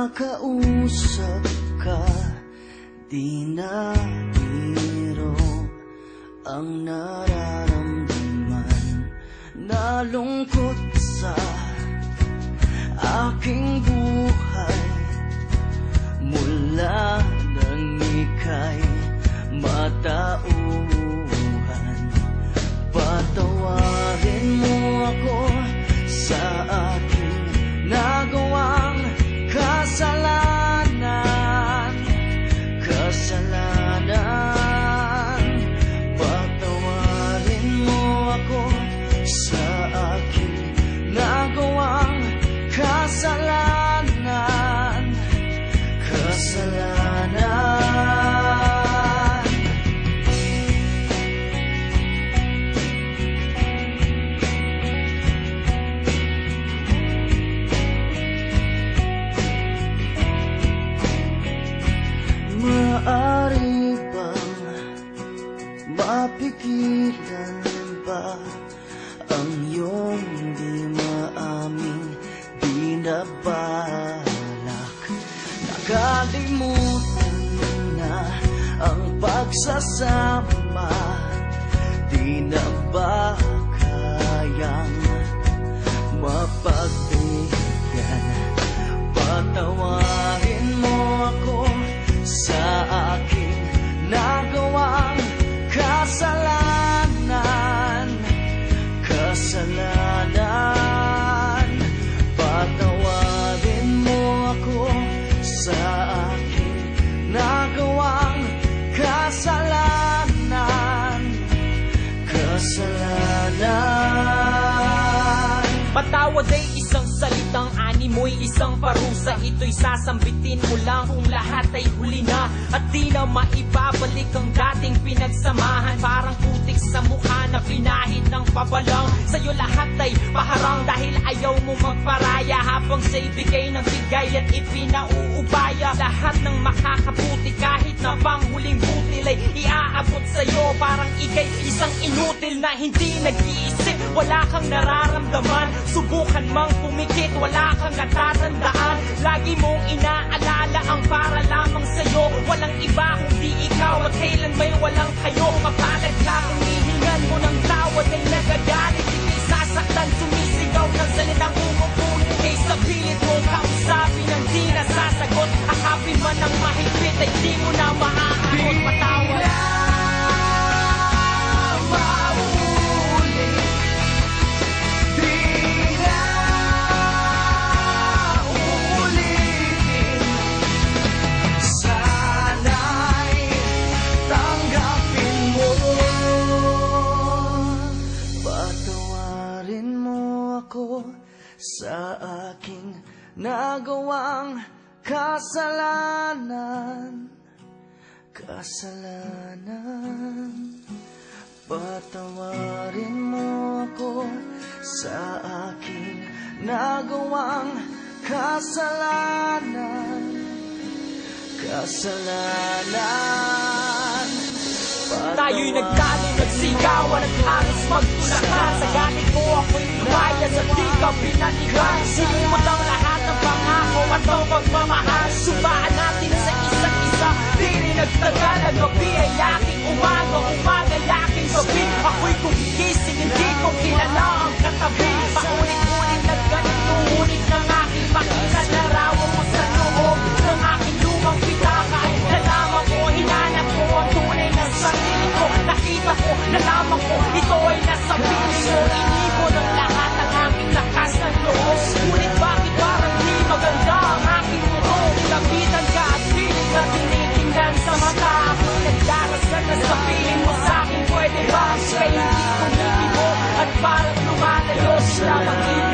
makausap ka Di na biro ang nararamdaman. Nalungkot sa aking buhay. Mula nang ika'y matauhan Maari bang mapigilan ba ang iyong di maaming binabalak? Nakalimutan mo na ang pagsasama Di na ba kayang mapagbigyan Patawarin Kasalanan. Patawarin mo ako sa aking nagawang kasalanan. Kasalanan. Patawad mo'y isang parusa. Ito'y sasambitin mo lang kung lahat ay huli na. At di na maibabalik ang dating pinagsamahan. Parang putik sa mukha na pinahid ng pabalang. Sa'yo lahat ay paharang dahil ayaw mo magparaya. Habang siya'y bigay ng bigay at ipinauubaya. Lahat ng makakabuti kahit na panghuling iaabot sa'yo Parang ikay isang inutil na hindi nag-iisip. Wala kang nararamdaman Subukan mang pumikit, wala kang natatandaan. Lagi mong inaalala ang para lamang sa'yo Walang iba kundi ikaw at kailan may walang kayo. Kapalag ako sa aking nagawang kasalanan. Kasalanan. Patawarin mo ako sa aking nagawang kasalanan. Kasalanan. Tayo'y nagtalo, nagsigawan at halos magtulakan Bayad sa di ka pinanihan Silimot ang lahat ng pangako at ang pagmamahal. Sumaan natin sa isa't isa. Di rin nagtagal ang gabi ay ating umaga Umaga. Para tumatagos na pag-ibig